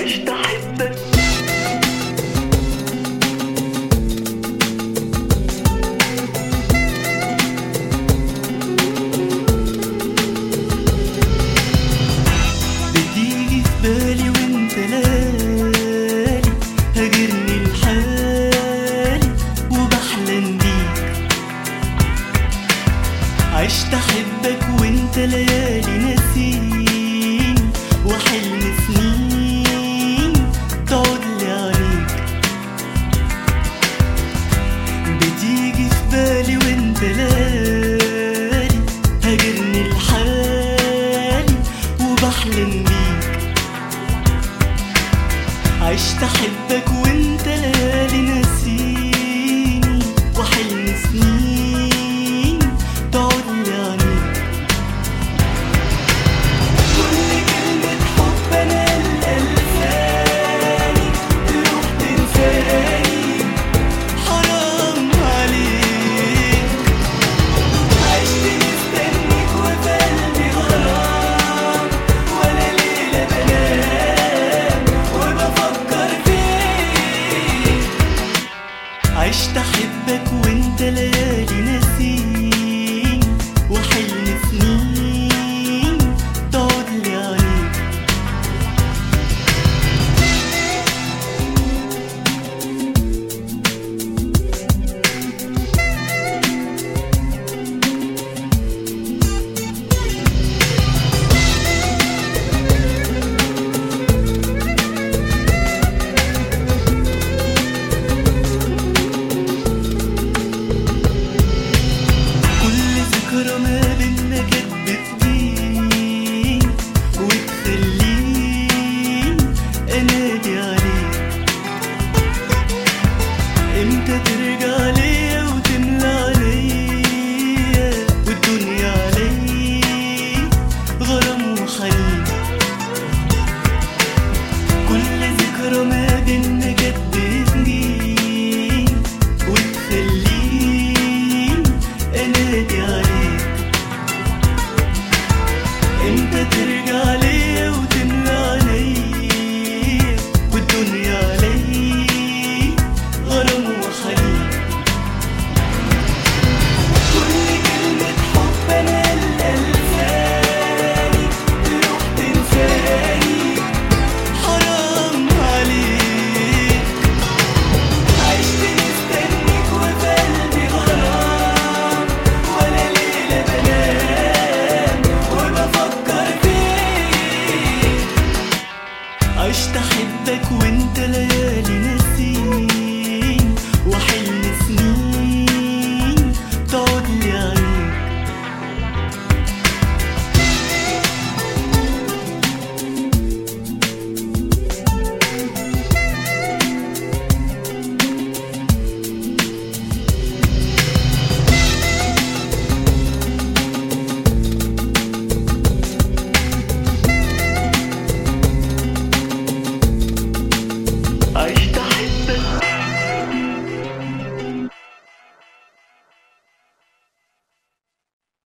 عشت احبك بتيجي في بالي وانت هاجرني لحالي وبحلم بيك. عشت أحبك وانت ليالي نسيني وحلم سنين عشت احبك وانت لالي within